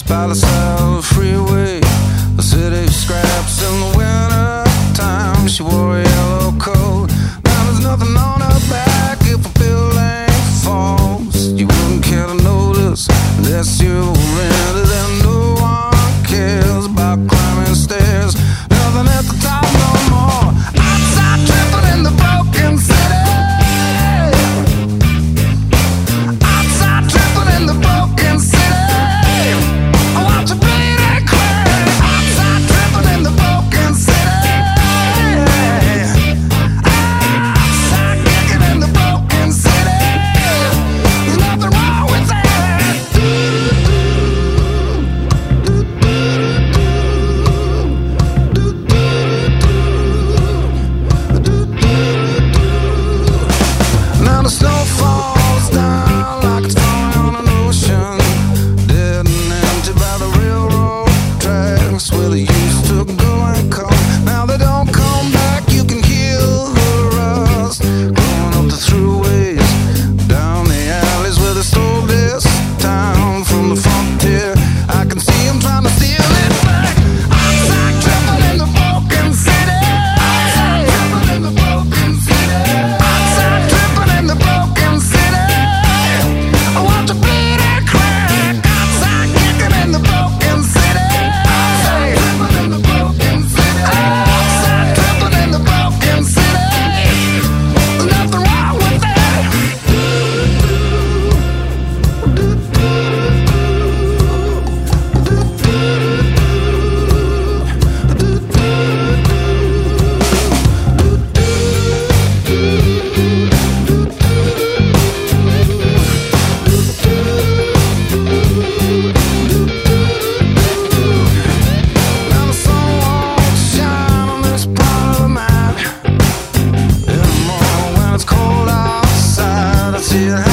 by the sound freeway, the city scratch. see your